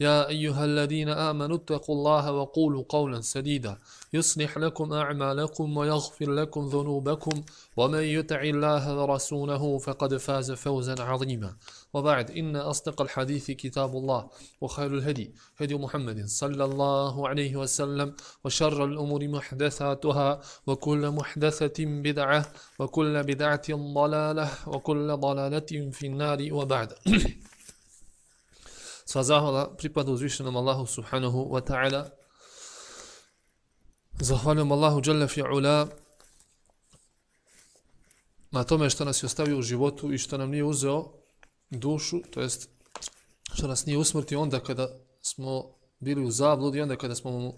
يا أيها الذين آمنوا اتقوا الله وقولوا قولا سديدا. يصلح لكم أعمالكم ويغفر لكم ذنوبكم. ومن يطع الله ورسوله فقد فاز فوزا عظيما. وبعد إن أصدق الحديث كتاب الله وخير الهدي هدي محمد صلى الله عليه وسلم وشر الأمور محدثاتها وكل محدثة بدعة وكل بدعة ضلالة وكل ضلالة في النار. وبعد Sva zahvala pripada uzvišenom Allahu subhanahu wa ta'ala. Zahvaljujem Allahu jalla fi'ula na tome što nas je ostavio u životu i što nam nije uzeo dušu, to jest što nas nije usmrtio onda kada smo bili u zabludi, onda kada smo mu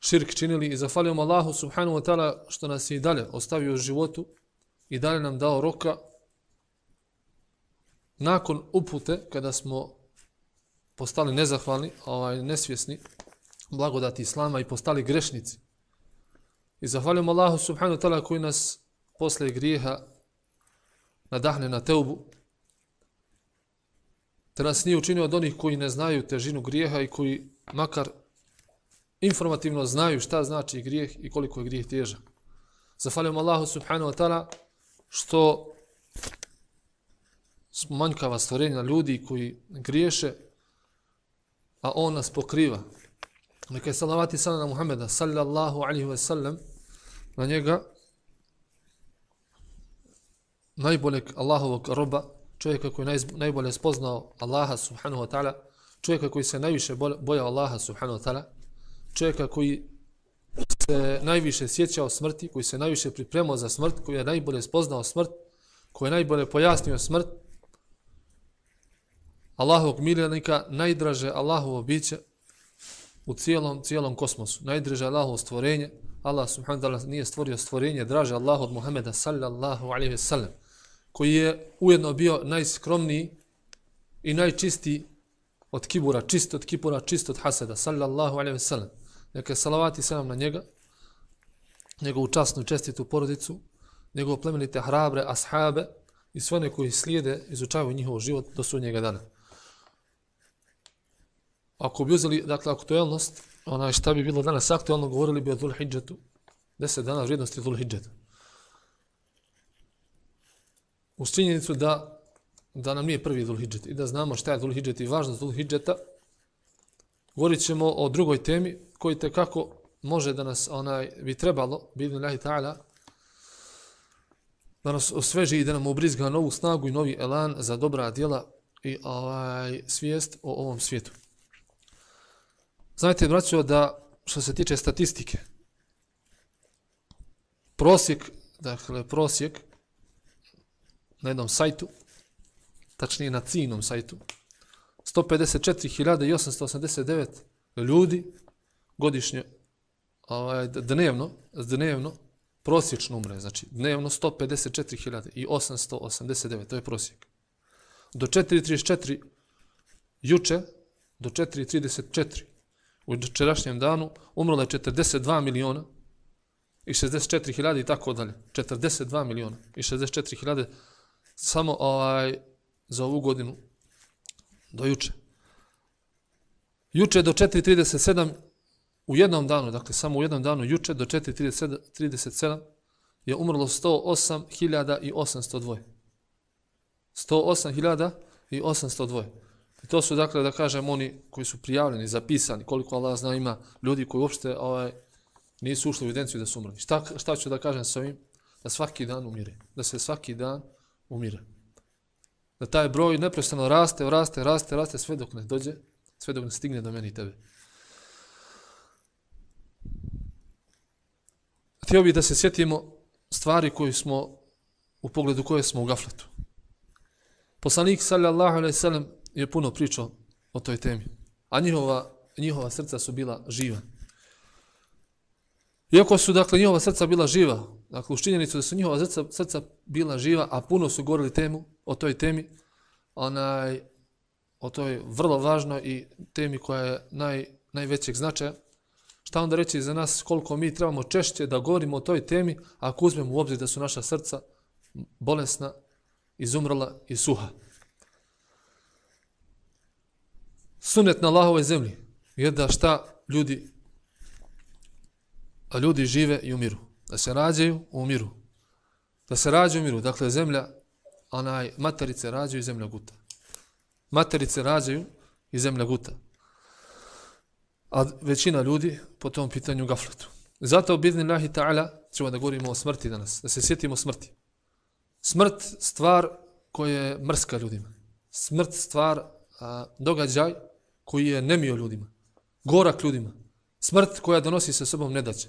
širk činili i zahvaljujem Allahu subhanahu wa ta'ala što nas je i dalje ostavio u životu i dalje nam dao roka nakon upute, kada smo postali nezahvalni, ovaj, nesvjesni, blagodati Islama i postali grešnici. I zahvaljujem Allahu subhanahu wa ta'ala koji nas posle grijeha nadahne na teubu, te nas nije učinio od onih koji ne znaju težinu grijeha i koji makar informativno znaju šta znači grijeh i koliko je grijeh težak. Zahvaljujem Allahu subhanahu wa ta'ala što manjkava stvorenja ljudi koji griješe, a on nas pokriva. Neka je salavati sada na Muhammeda, sallallahu alihi wa sallam, na njega, najboljeg Allahovog roba, čovjeka koji je najbolje spoznao Allaha subhanahu wa ta'ala, čovjeka koji se najviše bojao Allaha subhanahu wa ta'ala, čovjeka koji se najviše sjećao smrti, koji se najviše pripremao za smrt, koji je najbolje spoznao smrt, koji je najbolje pojasnio smrt, Allahovog miljenika, najdraže Allahovo biće u cijelom, cijelom kosmosu. Najdraže Allahovo stvorenje. Allah subhanahu wa ta'ala nije stvorio stvorenje draže Allah od Muhameda sallallahu alaihi ve sellem koji je ujedno bio najskromniji i najčistiji od kibura, čist od kibura, čist od haseda, sallallahu alaihi ve sellem. Neka je salavati sallam na njega, njegovu časnu i čestitu porodicu, njegovu plemenite hrabre, ashabe i sve one koji slijede, izučavaju njihov život do sudnjega dana ako bi uzeli, dakle, aktuelnost, onaj šta bi bilo danas aktuelno, govorili bi o Dhul Hidžetu, deset dana vrijednosti Dhul Hidžeta. Uz činjenicu da, da nam nije prvi Dhul Hidžet i da znamo šta je Dhul Hidžet i važnost Dhul Hidžeta, govorit ćemo o drugoj temi koji te kako može da nas onaj bi trebalo, bidni lahi ta'ala, da nas osveži i da nam ubrizga novu snagu i novi elan za dobra djela i ovaj svijest o ovom svijetu. Znajte, braćo, da što se tiče statistike, prosjek, dakle, prosjek na jednom sajtu, tačnije na cinom sajtu, 154.889 ljudi godišnje, ovaj, dnevno, dnevno, prosječno umre, znači dnevno 154.889, to je prosjek. Do 4.34 juče, do 4.34 u včerašnjem danu umrlo je 42 miliona i 64 hiljade i tako dalje. 42 miliona i 64 hiljade samo ovaj, za ovu godinu do juče. Juče do 4.37 u jednom danu, dakle samo u jednom danu juče do 4.37 je umrlo 108.802. 108.802. To su, dakle, da kažem, oni koji su prijavljeni, zapisani, koliko Allah zna ima ljudi koji uopšte ovaj, nisu ušli u evidenciju da su umrli. Šta, šta ću da kažem sa ovim? Da svaki dan umire. Da se svaki dan umire. Da taj broj neprestano raste, raste, raste, raste, sve dok ne dođe sve dok ne stigne do meni i tebe. Htio bih da se sjetimo stvari koje smo u pogledu koje smo u gafletu. Poslanik sallallahu alejhi ve sellem je puno pričao o toj temi, a njihova njihova srca su bila živa. Iako su dakle njihova srca bila živa, dakle u činjenicu da su njihova srca, srca bila živa, a puno su govorili temu o toj temi, onaj o toj vrlo važnoj i temi koja je naj, najvećeg značaja, šta onda reći za nas koliko mi trebamo češće da govorimo o toj temi, ako uzmemo u obzir da su naša srca bolesna, izumrla i suha. Sunet na Allahove zemlji je da šta ljudi a ljudi žive i umiru. Da se rađaju, umiru. Da se rađaju, umiru. Dakle, zemlja, onaj, materice rađaju i zemlja guta. Materice rađaju i zemlja guta a većina ljudi po tom pitanju gafletu. Zato, bidni lahi ta'ala, ćemo da govorimo o smrti danas, da se sjetimo smrti. Smrt stvar koja je mrska ljudima. Smrt stvar, a, događaj koji je nemio ljudima. Gorak ljudima. Smrt koja donosi sa sobom nedaće.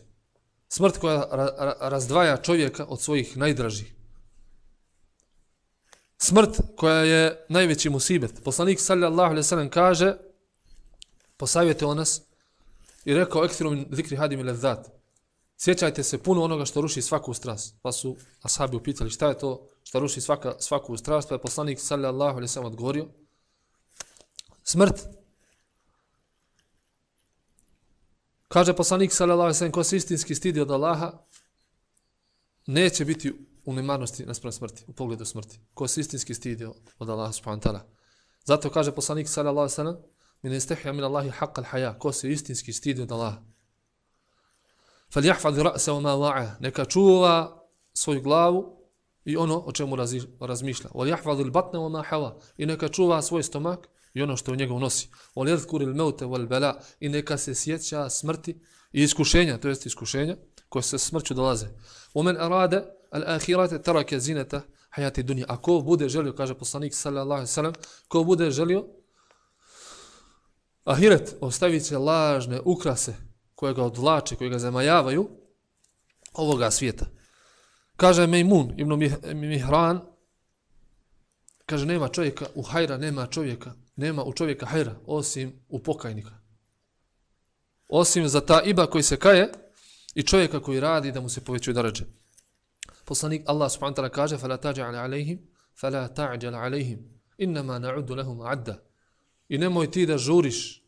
Smrt koja ra, ra, razdvaja čovjeka od svojih najdražih. Smrt koja je najveći musibet. Poslanik sallallahu alaihi sallam kaže, posavjete o nas, i rekao ekstru zikri hadim ili zat. Sjećajte se puno onoga što ruši svaku strast. Pa su ashabi upitali šta je to što ruši svaka, svaku strast. Pa je poslanik sallallahu alaihi sallam odgovorio. Smrt. Kaže poslanik sallallahu alaihi sallam ko se istinski stidi od Allaha neće biti u nemarnosti naspram smrti, u pogledu smrti. Ko se istinski stidi od Allaha subhanahu ta'ala. Zato kaže poslanik sallallahu alejhi ve sellem min istahya min Allahi haqq al-haya, ko se istinski stidi od Allaha. Falyahfaz ra'sa wa ma wa'a, neka čuva svoju glavu i ono o čemu razmišlja. Wal yahfaz al-batna ma hawa, i neka čuva svoj stomak i ono što u njegov nosi. Wal yadhkur al-mauta wal bala, i neka se sjeća smrti i iskušenja, to jest iskušenja koje se smrću dolaze. Omen arada al-akhirata taraka zinata hayati dunya. Ako bude želio, kaže poslanik sallallahu alejhi ve sellem, ko bude želio Ahiret ostavit će lažne ukrase koje ga odvlače, koje ga zamajavaju ovoga svijeta. Kaže Mejmun ibn Mihran, kaže nema čovjeka u hajra, nema čovjeka, nema u čovjeka hajra, osim u pokajnika. Osim za ta iba koji se kaje i čovjeka koji radi da mu se povećuje darađe. Poslanik Allah subhanahu wa ta'ala kaže فَلَا تَعْجَلَ عَلَيْهِمْ فَلَا تَعْجَلَ عَلَيْهِمْ إِنَّمَا نَعُدُ لَهُمْ عَدَّ I nemoj ti da žuriš,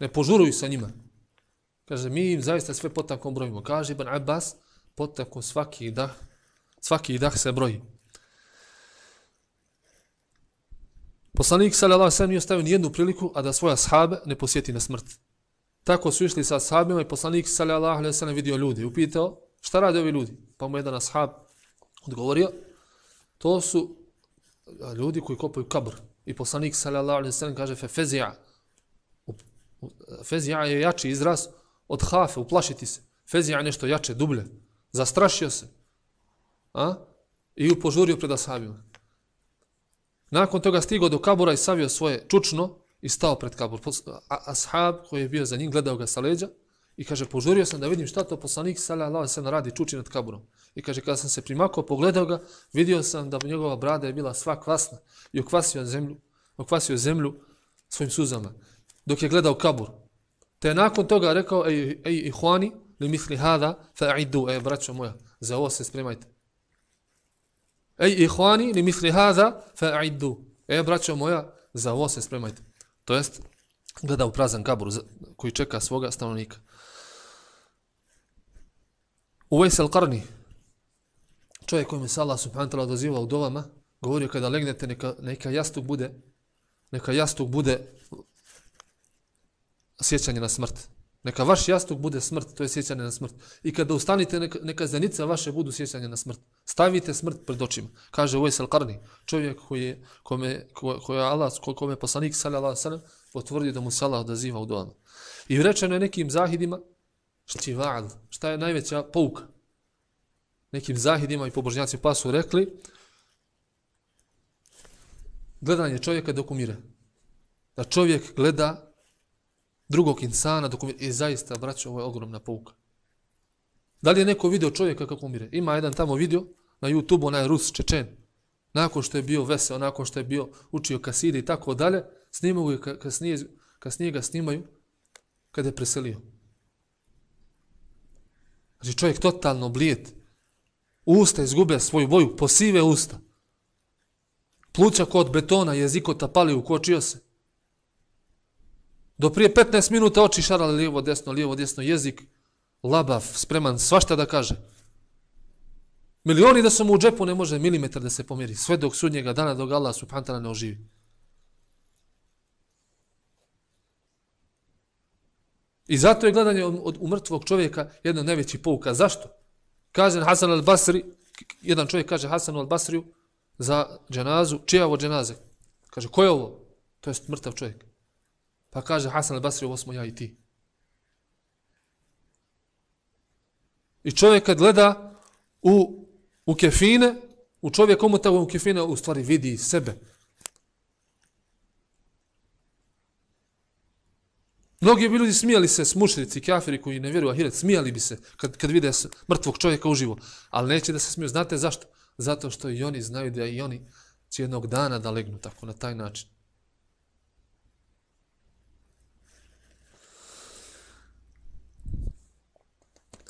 ne požuruj sa njima. Kaže, mi im zaista sve potankom brojimo. Kaže Ibn Abbas, potankom svaki dah, svaki dah se broji. Poslanik sallallahu alejhi ve nije ostavio ni jednu priliku a da svoja sahabe ne posjeti na smrt. Tako su išli sa sahabima i poslanik sallallahu alejhi ve vidio ljude i upitao: "Šta rade ovi ljudi?" Pa mu jedan ashab odgovorio: "To su ljudi koji kopaju kabr." I poslanik sallallahu alejhi ve sellem kaže fe fezia. Fezia je jači izraz od hafe, uplašiti se. Fezia je nešto jače, dublje. Zastrašio se. A? I upožurio pred ashabima. Nakon toga stigao do kabura i savio svoje čučno i stao pred kabur. Ashab koji je bio za njim gledao ga sa leđa i kaže požurio sam da vidim šta to poslanik sallallahu alejhi ve sellem radi čuči nad kaburom. I kaže kada sam se primakao pogledao ga, vidio sam da njegova brada je bila sva kvasna i okvasio zemlju, okvasio zemlju svojim suzama dok je gledao kabur. Te nakon toga rekao ej ej ihwani li misli hada fa'iddu ej braćo moja za ovo se spremajte. Ej ihwani li misli haza, fa iddu. ej braćo moja za ovo se spremajte. To jest gleda u prazan kabur koji čeka svoga stanovnika. Uvejs al-Qarni, čovjek kojim se Allah subhanahu ta'ala dozivao u dovama, govorio kada legnete neka, neka jastuk bude neka jastuk bude sjećanje na smrt. Neka vaš jastuk bude smrt, to je sjećanje na smrt. I kada ustanite, neka, neka zenica vaše budu sjećanje na smrt. Stavite smrt pred očima. Kaže Uwais al-Qarni, čovjek koji je, kome, ko, ko je Allah, ko, kome je poslanik sallallahu sallam, potvrdio da mu se Allah odaziva u dojama. I rečeno je nekim zahidima, znači štival, šta je najveća pouka. Nekim zahidima i pobožnjaci pa su rekli, gledanje čovjeka dok umire. Da čovjek gleda drugog insana dok umire. I zaista, braćo, ovo je ogromna pouka. Da li je neko video čovjeka kako umire? Ima jedan tamo video na YouTube, onaj Rus Čečen. Nakon što je bio veseo, nakon što je bio učio kaside i tako dalje, snimaju ga, kasnije, kasnije ga snimaju kada je preselio. Znači čovjek totalno blijet. Usta izgube svoju boju, posive usta. Pluća kod betona, jeziko tapali, ukočio se. Do prije 15 minuta oči šarali lijevo, desno, lijevo, desno, jezik, labav, spreman, svašta da kaže. Milioni da su mu u džepu ne može milimetar da se pomiri. sve dok sudnjega dana dok Allah subhantala ne oživi. I zato je gledanje od, od umrtvog čovjeka jedna najveći pouka. Zašto? Kaže Hasan al-Basri, jedan čovjek kaže Hasanu al-Basriju za dženazu, čija je ovo dženaze? Kaže, ko je ovo? To je mrtav čovjek. Pa kaže Hasan al-Basri, ovo smo ja i ti. I čovjek kad gleda u, u kefine, u čovjek komu tako u kefine, u stvari vidi sebe. Mnogi bi ljudi smijali se, smušnici, kafiri koji ne vjeruju ahiret, smijali bi se kad, kad vide mrtvog čovjeka uživo. Ali neće da se smiju. Znate zašto? Zato što i oni znaju da i oni će jednog dana da legnu tako, na taj način.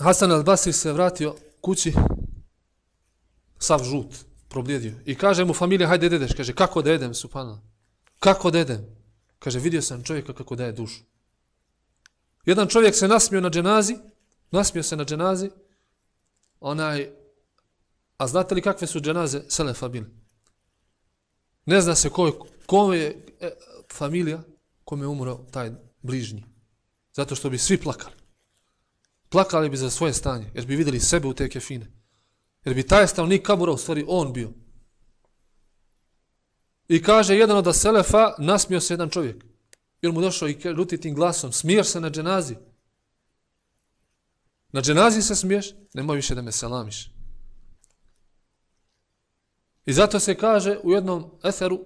Hasan al-Basri se vratio kući sav žut, probljedio. I kaže mu familija, hajde dedeš. Kaže, kako da jedem, supana? Kako da jedem? Kaže, vidio sam čovjeka kako daje dušu. Jedan čovjek se nasmio na dženazi, nasmio se na dženazi, onaj, a znate li kakve su dženaze Selefa bile? Ne zna se ko je, ko je e, familija kome je umro taj bližnji. Zato što bi svi plakali. Plakali bi za svoje stanje, jer bi videli sebe u te kefine. Jer bi taj stavnik kabura u stvari on bio. I kaže jedan od Selefa, nasmio se jedan čovjek. Jer mu došao i lutitim glasom, smiješ se na dženazi. Na dženazi se smiješ, nemoj više da me selamiš. I zato se kaže u jednom etheru,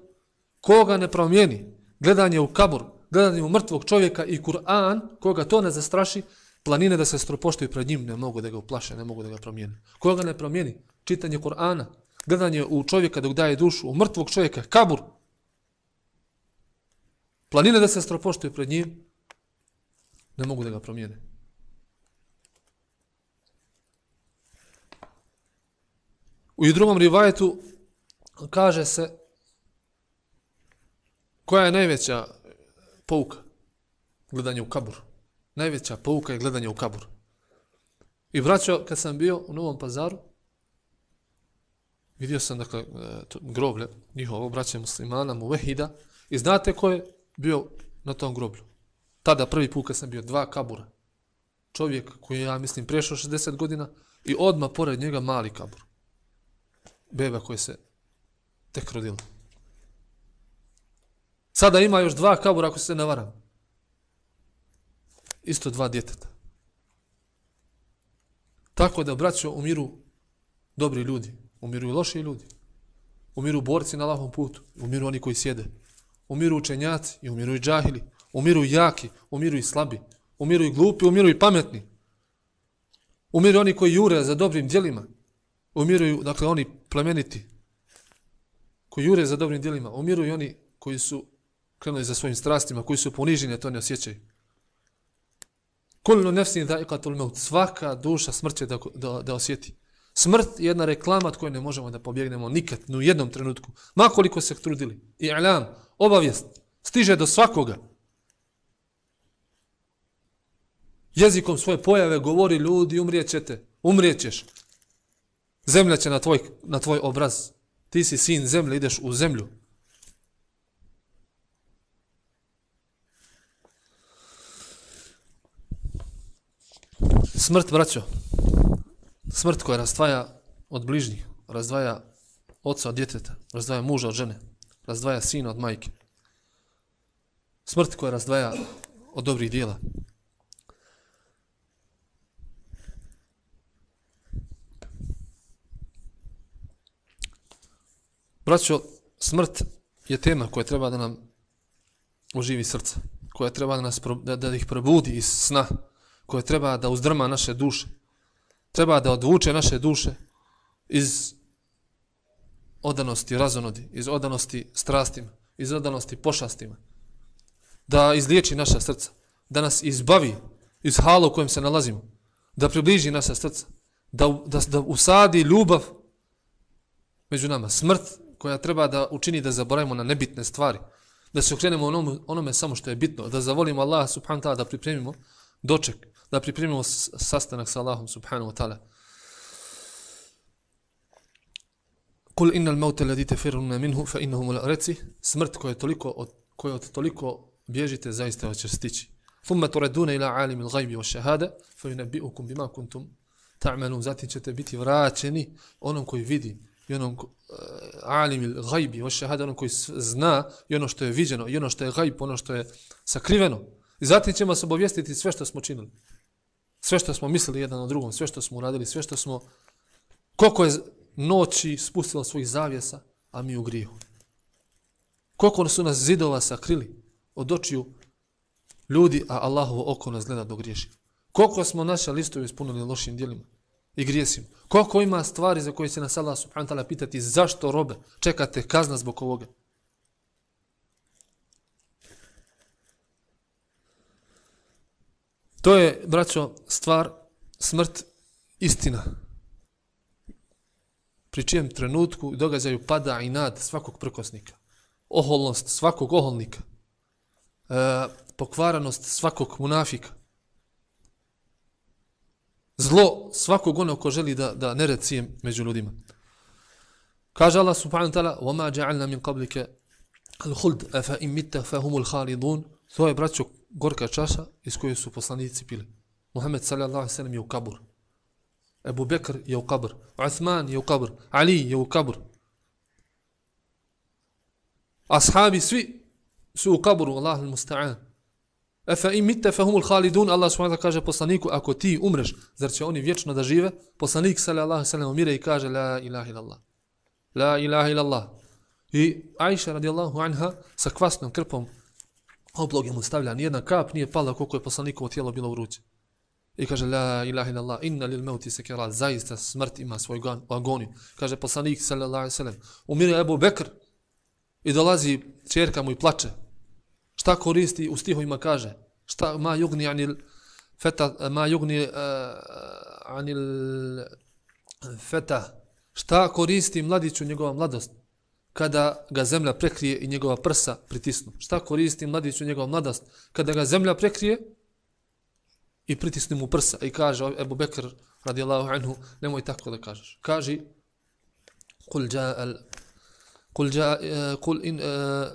koga ne promijeni, gledanje u kabur, gledanje u mrtvog čovjeka i Kur'an, koga to ne zastraši, planine da se stropoštuju pred njim, ne mogu da ga uplaše, ne mogu da ga promijeni. Koga ne promijeni, čitanje Kur'ana, gledanje u čovjeka dok daje dušu, u mrtvog čovjeka, kabur, planine da se stropoštuju pred njim, ne mogu da ga promijene. U drugom rivajetu kaže se koja je najveća pouka gledanje u kabur. Najveća pouka je gledanje u kabur. I vraćao, kad sam bio u Novom pazaru, vidio sam, dakle, e, groblje njihovo, braće muslimana, mu vehida, i znate ko je bio na tom groblju. Tada prvi put kad sam bio dva kabura. Čovjek koji je, ja mislim, prešao 60 godina i odma pored njega mali kabur. Beba koji se tek rodila. Sada ima još dva kabura ako se ne varam. Isto dva djeteta. Tako da, braćo, umiru dobri ljudi. Umiru i loši ljudi. Umiru borci na lahom putu. Umiru oni koji sjede. Umiru učenjaci i umiru i džahili. Umiru i jaki, umiru i slabi. Umiru i glupi, umiru i pametni. Umiru oni koji jure za dobrim djelima. umiruju, dakle, oni plemeniti. Koji jure za dobrim djelima. Umiru i oni koji su krenuli za svojim strastima, koji su poniženi, to ne osjećaju. Kullu nefsin dha'iqatul maut. Svaka duša smrće da, da, da osjeti. Smrt je jedna reklama od koje ne možemo da pobjegnemo nikad, ni u jednom trenutku. Makoliko se trudili. I'lan, obavijest, stiže do svakoga. Jezikom svoje pojave govori ljudi, umrijećete, umrijećeš. Zemlja će na tvoj, na tvoj obraz. Ti si sin zemlje, ideš u zemlju. Smrt, braćo. Smrt koja razdvaja od bližnjih, razdvaja oca od djeteta, razdvaja muža od žene razdvaja sina od majke. Smrt koja razdvaja od dobrih dijela. Braćo, smrt je tema koja treba da nam oživi srca. koja treba da, nas, da, da ih probudi iz sna, koja treba da uzdrma naše duše, treba da odvuče naše duše iz odanosti razonodi, iz odanosti strastima, iz odanosti pošastima, da izliječi naša srca, da nas izbavi iz hala u kojem se nalazimo, da približi naša srca, da, da, da usadi ljubav među nama, smrt koja treba da učini da zaboravimo na nebitne stvari, da se okrenemo onome, onome samo što je bitno, da zavolimo Allah subhanahu ta'ala, da pripremimo doček, da pripremimo sastanak sa Allahom subhanahu ta'ala. Kul innal mauta alladhi tafirruna minhu fa innahu mulaqati smrt koja je toliko od koja od toliko bježite zaista će stići. Thumma turaduna ila alim al-ghaibi wash-shahada fa yunabbi'ukum bima kuntum ta'malun. Zatim ćete biti vraćeni onom koji vidi i onom eh, uh, alim al-ghaibi wash-shahada onom koji zna i ono što je viđeno i ono što je ghaib, ono što je sakriveno. I zatim ćemo se obavijestiti sve što smo činili. Sve što smo mislili jedan o drugom, sve što smo uradili, sve što smo koliko je noći spustila svojih zavjesa, a mi u griju. Koliko su nas zidova sakrili od očiju ljudi, a Allahovo oko nas gleda dok griješi. Koliko smo naše listove ispunili lošim dijelima i grijesima. Koliko ima stvari za koje se nas Allah subhanahu ta'ala pitati zašto robe čekate kazna zbog ovoga. To je, braćo, stvar, smrt, istina pri čijem trenutku i događaju pada i nad svakog prkosnika. Oholnost svakog oholnika. E, pokvaranost svakog munafika. Zlo svakog onog ko želi da, da nered sijem među ljudima. Kaže Allah subhanahu ta'ala وَمَا جَعَلْنَا مِنْ قَبْلِكَ الْخُلْدَ أَفَا إِمْ مِتَّ فَهُمُ الْخَالِدُونَ To je, braćo, gorka čaša iz koje su poslanici pili. Muhammed sallallahu sallam je u kabur. Ebu Bekr je u kabr, Uthman je u kabr, Ali je u kabr. Ashabi svi su u kaburu. Allah il-Musta'an. Efa im mitte fahumul khalidun, Allah subhanahu kaže poslaniku, ako ti umreš, zar će oni vječno da žive? Poslanik sallallahu sallam umire i kaže, la ilaha illallah. La ilaha illallah. I Aisha radijallahu anha sa kvasnom krpom obloge mu stavlja, nijedna kap nije pala koliko je poslanikovo tijelo bilo u ruci. I kaže la ilaha illallah inna lil mauti sakara zaista smrt ima svoj agoniju. Kaže poslanik sallallahu alaihi sallam, umire Abu Bekr i dolazi ćerka mu i plače. Šta koristi u stihovima kaže? Šta ma yugni anil fata ma yugni uh, anil fata šta koristi mladiću njegova mladost kada ga zemlja prekrije i njegova prsa pritisnu. Šta koristi mladiću njegova mladost kada ga zemlja prekrije i pritisne mu prsa i kaže Ebu Bekr radijallahu anhu nemoj tako da kažeš. Kaži kul ja al kul ja kul in eh,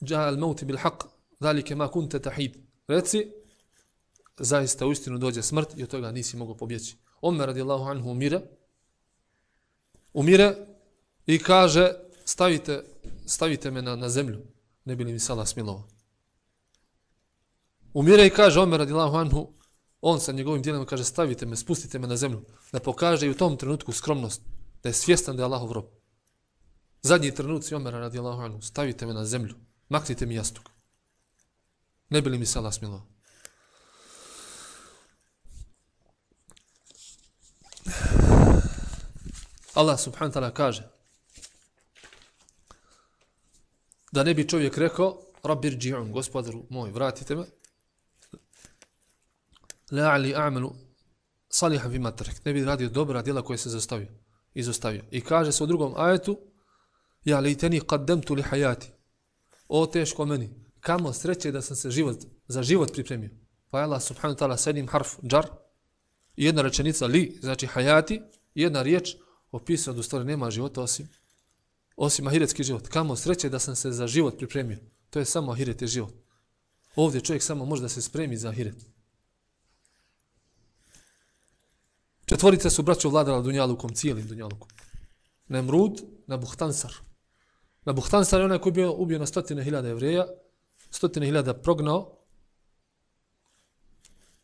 ja al maut bil haq zalike ma kunta tahid. Reci zaista u istinu dođe smrt i od toga nisi mogao pobjeći. Omer radijallahu anhu umire. Umire i kaže stavite stavite me na, na zemlju ne bi li mi sala smilova. Umire i kaže Omer radijallahu anhu, on sa njegovim djelima kaže stavite me, spustite me na zemlju, da pokaže i u tom trenutku skromnost, da je svjestan da je Allahov rob. Zadnji trenuci Omer radijallahu anhu, stavite me na zemlju, maknite mi jastuk. Ne bi li mi se Allah smilo? Allah subhanahu ta'ala kaže da ne bi čovjek rekao Rabbir dži'un, gospodaru moj, vratite me, la'ali a'malu salihan fima tarak. Ne bi radio dobra djela koje se zastavio, izostavio. I kaže se u drugom ajetu, ja lejteni qaddamtu li hayati. O teško meni, kamo sreće da sam se život, za život pripremio. Pa je Allah subhanahu ta'ala sedim harf džar, jedna rečenica li, znači hayati, jedna riječ opisao da u stvari nema života osim osim ahiretski život. Kamo sreće da sam se za život pripremio. To je samo ahiret je život. Ovdje čovjek samo može da se spremi za ahiret. Četvorice su braćo vladala Dunjalukom, cijelim Dunjalukom. Nemrud, Nabuhtansar. Nabuhtansar je onaj koji je bio ubio na stotine hiljada evreja, stotine hiljada prognao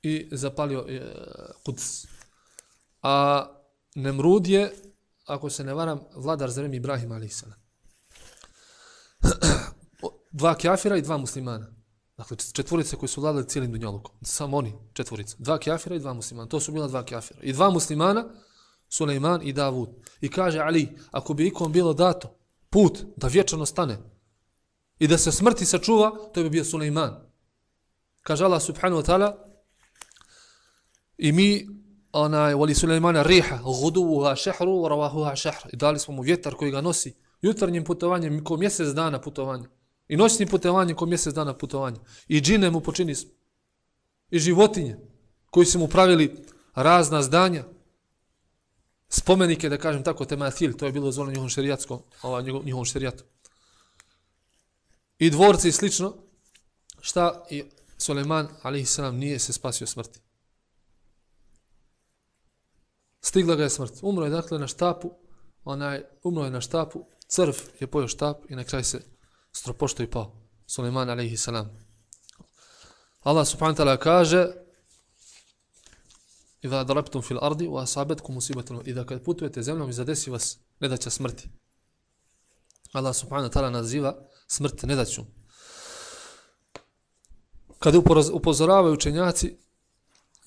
i zapalio e, Kuds. A Nemrud je, ako se ne varam, vladar za Ibrahim Ibrahima a.s. dva kjafira i dva muslimana. Dakle, četvorice koji su vladali cijelim dunjalukom. Samo oni, četvorice. Dva kjafira i dva muslimana. To su bila dva kjafira. I dva muslimana, Suleiman i Davud. I kaže Ali, ako bi ikom bilo dato put da vječano stane i da se smrti sačuva, to bi bio Suleiman. Kaže Allah subhanahu wa ta'ala i mi onaj, voli Sulejmana riha, guduha šehru, ravahuha šehr. I dali smo mu vjetar koji ga nosi jutarnjim putovanjem, ko mjesec dana putovanja. I noćnim putovanjem, ko mjesec dana putovanja. I džine mu počini smo. I životinje koji su mu pravili razna zdanja, spomenike, da kažem tako, tematil, to je bilo zvoljeno njihovom šerijatskom, ovaj, njihovom šerijatu. I dvorci i slično, šta i Suleman, ali nije se spasio smrti. Stigla ga je smrt. Umro je dakle na štapu, onaj, umro je na štapu, crv je pojao štap i na kraj se stropošto i pao. Suleiman alaihi salam. Allah subhanahu wa ta'ala kaže Iza darabtum fil ardi wa asabetkum musibatum. Iza kad putujete zemljom i zadesi vas nedaća smrti. Allah subhanahu wa ta'ala naziva smrt nedaću. Kada upozoravaju učenjaci,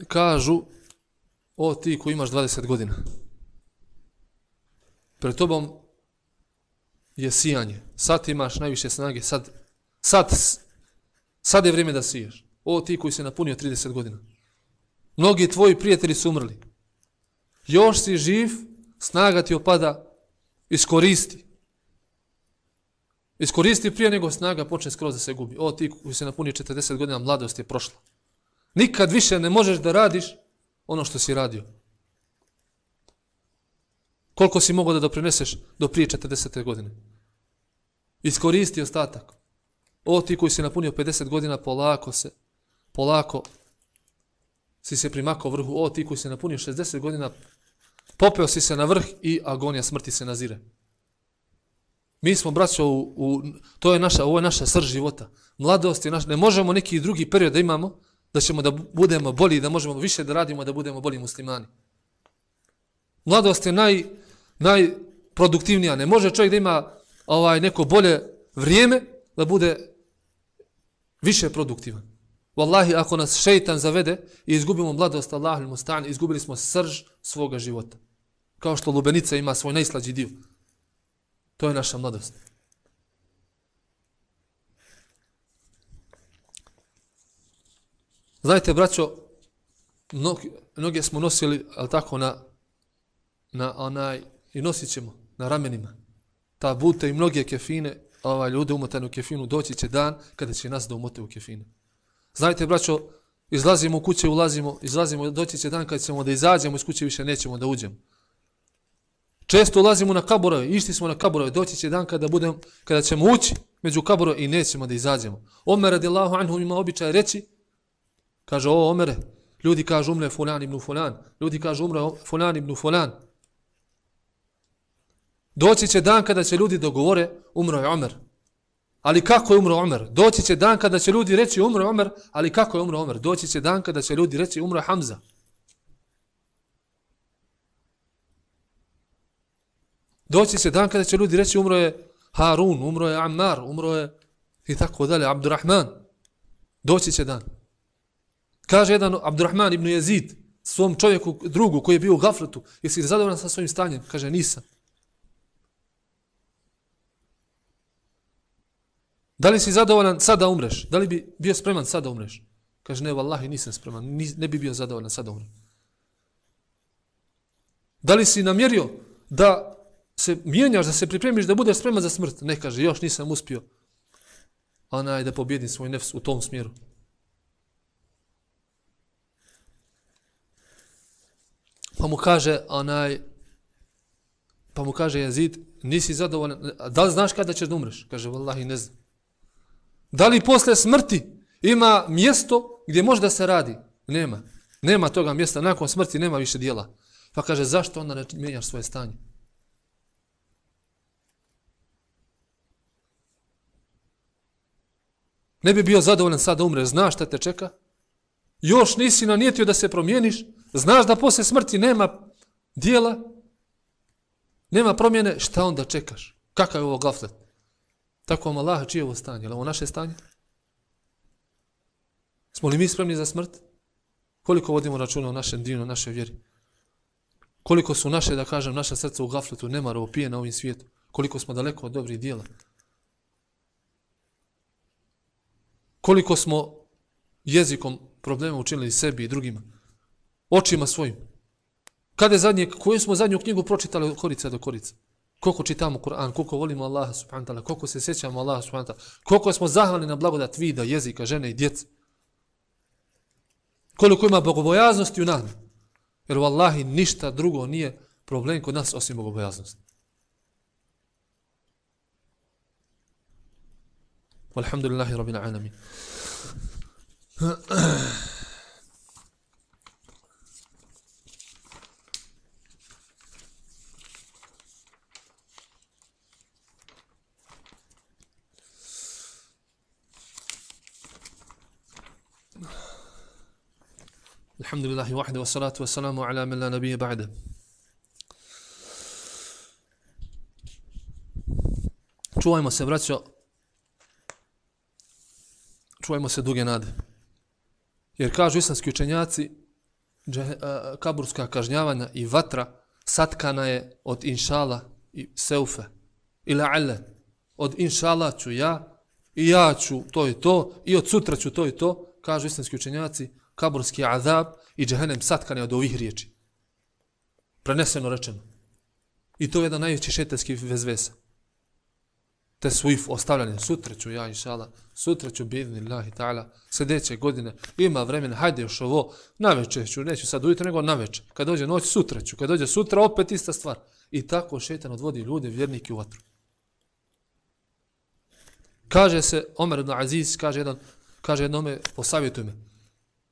kažu o ti koji imaš 20 godina. Pred tobom je sijanje. Sad imaš najviše snage. Sad, sad, sad je vrijeme da siješ. O ti koji se napunio 30 godina. Mnogi tvoji prijatelji su umrli. Još si živ, snaga ti opada, iskoristi. Iskoristi prije nego snaga počne skroz da se gubi. O ti koji se napunio 40 godina, mladost je prošla. Nikad više ne možeš da radiš ono što si radio. Koliko si mogao da doprineseš do prije 40. godine? Iskoristi ostatak. O ti koji si napunio 50 godina, polako se, polako si se primakao vrhu. O ti koji si napunio 60 godina, popeo si se na vrh i agonija smrti se nazire. Mi smo, braćo, u, u, to je naša, ovo je naša srž života. Mladost je naša, ne možemo neki drugi period da imamo, da ćemo da budemo bolji, da možemo više da radimo, da budemo bolji muslimani. Mladost je naj, najproduktivnija. Ne može čovjek da ima ovaj neko bolje vrijeme da bude više produktivan. Wallahi, ako nas šeitan zavede i izgubimo mladost, Allah ili mustan, izgubili smo srž svoga života. Kao što lubenica ima svoj najslađi dio. To je naša mladost. Znajte, braćo, noge, noge smo nosili, ali tako, na, na onaj, i nosit ćemo na ramenima. Ta bute i mnoge kefine, ovaj, ljude umotane u kefinu, doći će dan kada će nas da umote u kefine. Znajte, braćo, izlazimo u kuće, ulazimo, izlazimo, doći će dan kada ćemo da izađemo iz kuće, više nećemo da uđemo. Često ulazimo na kaborove, išli smo na kaborove, doći će dan kada, budem, kada ćemo ući među kaborove i nećemo da izađemo. Omer radijallahu anhu ima običaj reći, Kaže, o Omere, ljudi kažu umre fulan ibn fulan, ljudi kažu umre fulan ibn fulan. Doći će dan kada će ljudi dogovore, umro je Omer. Ali kako je umro Omer? Doći će dan kada će ljudi reći umro je Omer, ali kako je umro Omer? Doći će dan kada će ljudi reći umro je Hamza. Doći će dan kada će ljudi reći umro je Harun, umro je Ammar, umro je i tako dalje, Abdurrahman. Doći će dan. Kaže jedan Abdurrahman ibn Jezid svom čovjeku, drugu koji je bio u gafletu, jesi zadovoljan sa svojim stanjem? Kaže, nisam. Da li si zadovoljan sada umreš? Da li bi bio spreman sada umreš? Kaže, ne, vallahi, nisam spreman. ne bi bio zadovoljan sada umreš. Da li si namjerio da se mijenjaš, da se pripremiš, da budeš spreman za smrt? Ne, kaže, još nisam uspio onaj da pobjedim svoj nefs u tom smjeru. Pa mu kaže onaj pa mu kaže Jezid, nisi zadovoljan, da li znaš kada ćeš da umreš? Kaže, vallahi, ne znam. Da li posle smrti ima mjesto gdje može da se radi? Nema. Nema toga mjesta, nakon smrti nema više dijela. Pa kaže, zašto onda ne mijenjaš svoje stanje? Ne bi bio zadovoljan sad da umre, znaš šta te čeka? Još nisi nanijetio da se promijeniš, Znaš da posle smrti nema dijela, nema promjene, šta onda čekaš? Kakav je ovo gaflet? Tako vam Allah čije ovo stanje? Je ovo naše stanje? Smo li mi spremni za smrt? Koliko vodimo računa o našem dinu, našoj vjeri? Koliko su naše, da kažem, naša srca u gafletu, nemara opije na ovim svijetu? Koliko smo daleko od dobrih dijela? Koliko smo jezikom problema učinili sebi i drugima? Očima svojim. Kada je zadnje, koju smo zadnju knjigu pročitali od korica do korica? Koliko čitamo Kur'an, koliko volimo Allaha subhanahu ta'ala, koliko se sjećamo Allaha subhanahu ta'ala, koliko smo zahvalni na blagodat vida, jezika, žene i djece. Koliko ima bogobojaznosti u nama. Jer u Allahi ništa drugo nije problem kod nas osim bogobojaznosti. Walhamdulillahi rabbil alamin. الحمد لله وحده والصلاة والسلام على من لا نبي بعده Čuvajmo se, braćo, čuvajmo se duge nade. Jer kažu islamski učenjaci, dže, a, eh, kaburska kažnjavanja i vatra satkana je od inšala i seufe. Ila ale, od inšala ću ja i ja ću to i to i od sutra ću to i to, kažu islamski učenjaci, kaburski azab i džehennem satkane od ovih riječi. Preneseno rečeno. I to je jedan najveći šetanski vezvesa. Te svojif ostavljanje. Sutra ću ja, inšala, sutra ću bidni, lahi ta'ala, sljedeće godine, ima vremena, hajde još ovo, na večer ću, neću sad ujutro, nego na večer. Kad dođe noć, sutra ću. Kad dođe sutra, opet ista stvar. I tako šetan odvodi ljude, vjernike u vatru. Kaže se, Omer ibn Aziz, kaže jedan, kaže jednome, posavjetuj me,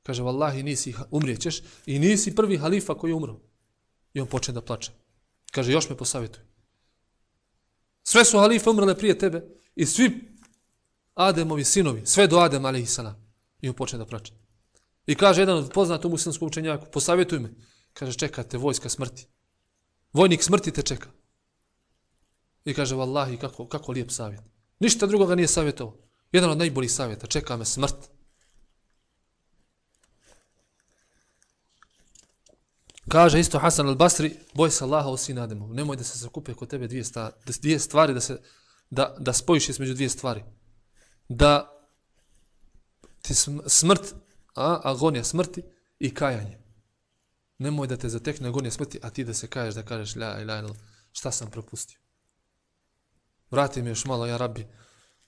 Kaže, vallahi, nisi, umrijećeš i nisi prvi halifa koji je umro. I on počne da plače. Kaže, još me posavjetuj. Sve su halife umrle prije tebe i svi Ademovi sinovi, sve do Adem, a.s. i. I on počne da plače. I kaže jedan od poznatom muslimskom učenjaku, posavjetuj me. Kaže, čekate vojska smrti. Vojnik smrti te čeka. I kaže, vallahi, kako, kako lijep savjet. Ništa drugoga nije savjetovao. Jedan od najboljih savjeta, čeka me smrt. Kaže isto Hasan al-Basri, boj se Allaha osi nademo. Nemoj da se zakupe kod tebe dvije, sta, dvije stvari, da, se, da, da spojiš između dvije stvari. Da ti smrt, a, agonija smrti i kajanje. Nemoj da te zatekne agonija smrti, a ti da se kaješ, da kažeš, la, la, la, šta sam propustio. Vrati mi još malo, ja rabi,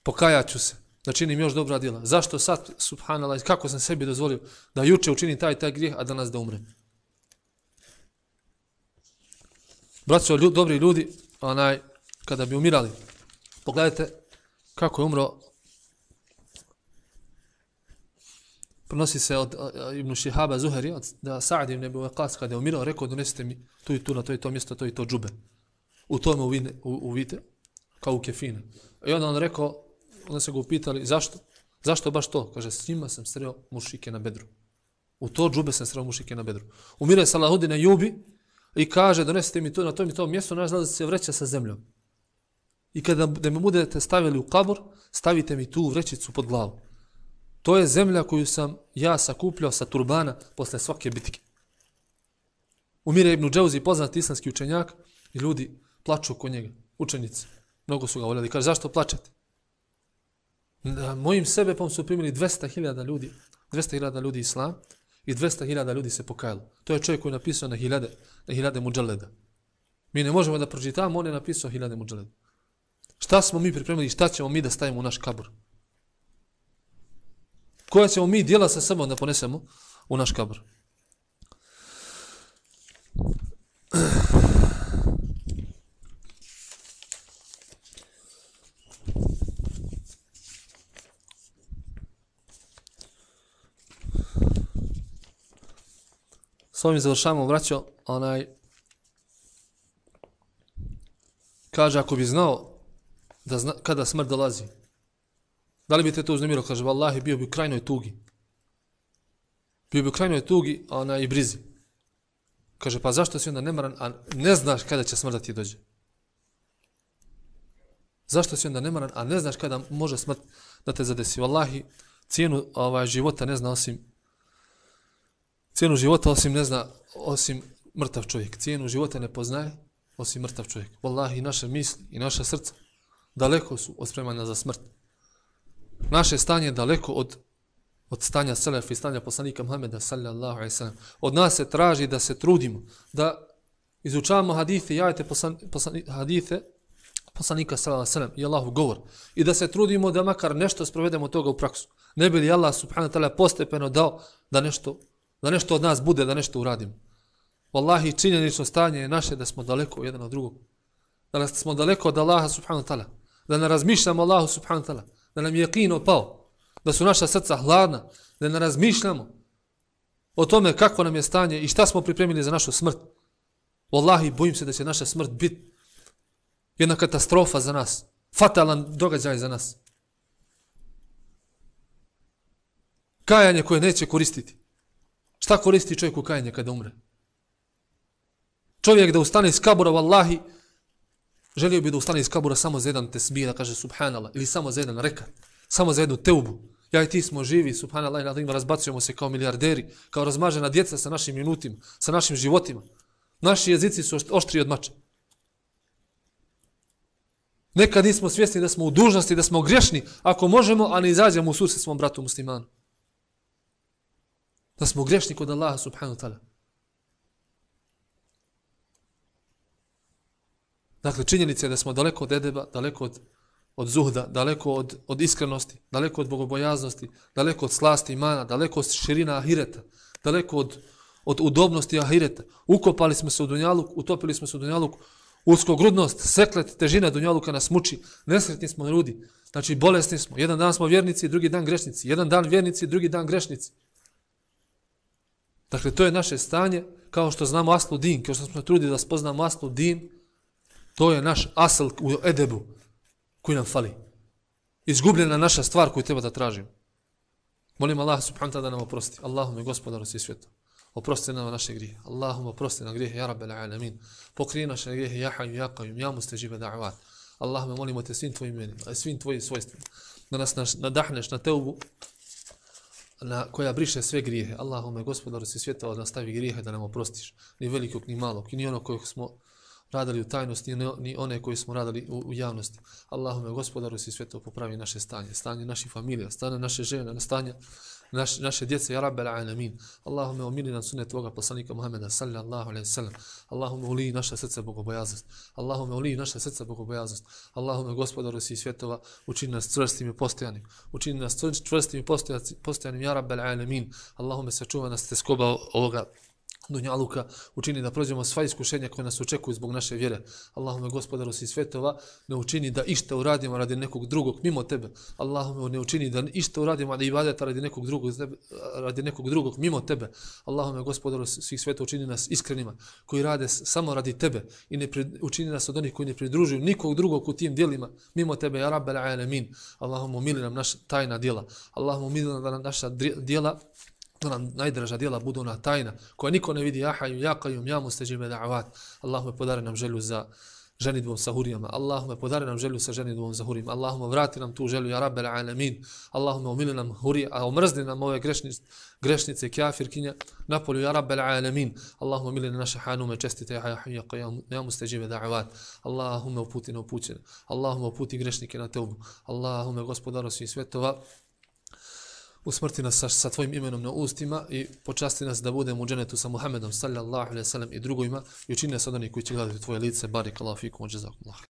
pokajaću se, da činim još dobra djela. Zašto sad, subhanallah, kako sam sebi dozvolio da juče učinim taj taj grijeh, a danas da umrem? Braćo, ljud, dobri ljudi, onaj, kada bi umirali, pogledajte kako je umro Prenosi se od uh, Ibn Šihaba Zuhari, od, da Sa'ad ibn Ebu Waqas, kada je umirao, rekao, donesite mi tu i tu na to i to mjesto, to i to džube. U tome uvine, u, uvite, kao u kefine. I onda on rekao, onda se ga upitali, zašto? Zašto baš to? Kaže, s njima sam sreo mušike na bedru. U to džube sam sreo mušike na bedru. Umire Salahudine Jubi, i kaže donesite mi to na tom i tom mjestu nalazi se vreća sa zemljom. I kada da me budete stavili u kabor, stavite mi tu vrećicu pod glavu. To je zemlja koju sam ja sakupljao sa turbana posle svake bitke. Umire Ibn Džauzi, poznat islamski učenjak, i ljudi plaču oko njega, učenici. Mnogo su ga voljeli. Kaže, zašto plačete? Na mojim sebepom su primili 200.000 ljudi, 200.000 ljudi islam, i 200.000 ljudi se pokajalo. To je čovjek koji je napisao na hiljade, na hiljade muđaleda. Mi ne možemo da pročitamo, on je napisao hiljade muđaleda. Šta smo mi pripremili i šta ćemo mi da stavimo u naš kabur? Koja ćemo mi dijela sa sobom da ponesemo u naš kabur? S ovim završavamo, braćo, onaj, kaže, ako bi znao da zna, kada smrt dolazi, da li bi te to uznemirao? Kaže, vallahi, bio bi u krajnoj tugi. Bio bi u krajnoj tugi, ona i brizi. Kaže, pa zašto si onda nemaran, a ne znaš kada će smrt da ti dođe? Zašto si onda nemaran, a ne znaš kada može smrt da te zadesi? Wallahi, cijenu ovaj, života ne zna osim cijenu života osim ne zna osim mrtav čovjek. Cijenu života ne poznaje osim mrtav čovjek. Wallahi, i naše misli i naša srca daleko su od spremanja za smrt. Naše stanje je daleko od od stanja selefa i stanja poslanika Muhammeda sallallahu alaihi sallam. Od nas se traži da se trudimo, da izučavamo hadithe, jajete poslan, poslan, hadithe poslanika sallallahu alaihi sallam i Allahu govor. I da se trudimo da makar nešto sprovedemo toga u praksu. Ne bi li Allah subhanahu ta'ala postepeno dao da nešto, da nešto od nas bude, da nešto uradimo. Wallahi, činjenično stanje je naše da smo daleko jedan od drugog. Da smo daleko od Allaha subhanahu ta'ala. Da ne razmišljamo Allahu subhanahu ta'ala. Da nam je kino opao. da su naša srca hladna, da ne razmišljamo o tome kako nam je stanje i šta smo pripremili za našu smrt. Wallahi, bojim se da će naša smrt biti jedna katastrofa za nas, fatalan događaj za nas. Kajanje koje neće koristiti. Šta koristi čovjek kajanje kada umre? Čovjek da ustane iz kabura, wallahi, želio bi da ustane iz kabura samo za jedan tesbih, da kaže subhanallah, ili samo za jedan rekat, samo za jednu teubu. Ja i ti smo živi, subhanallah, i na tim razbacujemo se kao milijarderi, kao razmažena djeca sa našim minutima, sa našim životima. Naši jezici su oštri od mača. Nekad nismo svjesni da smo u dužnosti, da smo grešni, ako možemo, a ne izađemo u surse svom bratu muslimanu. Da smo grešni kod Allaha subhanahu ta'ala. Dakle, činjenica je da smo daleko od edeba, daleko od od zuhda, daleko od, od iskrenosti, daleko od bogobojaznosti, daleko od slasti imana, daleko od širina ahireta, daleko od, od udobnosti ahireta. Ukopali smo se u dunjaluk, utopili smo se u dunjaluk, uskogrudnost, seklet, težina dunjaluka nas muči, nesretni smo ljudi, znači bolesni smo, jedan dan smo vjernici, drugi dan grešnici, jedan dan vjernici, drugi dan grešnici. Dakle, to je naše stanje, kao što znamo aslu din, kao što smo trudili da spoznamo aslu din, to je naš asl u edebu, koji nam fali. Izgubljena naša stvar koju treba da tražimo. Molim Allah subhanahu ta'ala da nam oprosti. Allahume gospodaru svi svijeta. Oprosti nam naše grijehe. Allahume oprosti nam grijehe, ja rabbel alamin. Pokrije naše grijehe, ja haju, ja kajum, ja muste žive da'avat. Allahume molimo te svim tvojim imenima, svim tvojim svojstvima. Da nas nadahneš na teubu na koja briše sve grijehe. Allahume gospodaru si svijeta da nastavi grijehe da nam oprostiš. Ni velikog, ni malog, ni ono kojeg smo radili u tajnosti, ni, ni one koji smo radili u, u javnosti. Allahume, gospodaru, si sve popravi naše stanje, stanje naših familija, stanje naše žene, stanje naš, naše djece, ja rabbel alamin. Allahume, omili nam sunet Tvoga poslanika Muhammeda, sallallahu alaihi sallam. Allahume, uli naše srce bogobojaznost. Allahume, uli naše srce bogobojaznost. Allahume, gospodaru, si svjetova, učini nas čvrstim i postojanim. Učini nas čvrstim i postojanim, ja rabbel alamin. Allahume, sačuva nas te skoba ovoga dunjaluka učini da prođemo sva iskušenja koje nas očekuju zbog naše vjere. Allahume gospodaru si svetova, ne učini da išta uradimo radi nekog drugog mimo tebe. Allahume ne učini da išta uradimo da ibadeta radi nekog drugog radi nekog drugog mimo tebe. Allahume gospodaru svih svetova učini nas iskrenima koji rade samo radi tebe i ne pred, učini nas od onih koji ne pridružuju nikog drugog u tim djelima mimo tebe. Ja rabbel alamin. Allahume umili nam naša tajna djela. Allahume umili nam naša djela da nam najdraža djela budu ona tajna, koja niko ne vidi, jahaju, jakaju, jamu ste džive da'avat. Allahume podari nam želju za ženidbom sa hurijama. Allahume podari nam želju sa ženidbom za hurijama. Allahume vrati nam tu želju, ja rabbel alamin. Allahume umili nam hurije, a omrzni nam ove grešnice, grešnice kafirkinje na polju, ja rabbel alamin. Allahume umili na naše hanume, čestite, ja haju, jamu ste džive da'avat. Allahume uputi na upućene. Allahume uputi grešnike na teubu. Allahume gospodaro svih svetova, usmrti nas sa, sa tvojim imenom na ustima i počasti nas da budemo u dženetu sa Muhammedom sallallahu alaihi sallam i drugojima i učini nas od onih koji će gledati tvoje lice, barik Allah fikum, jazakum Allah.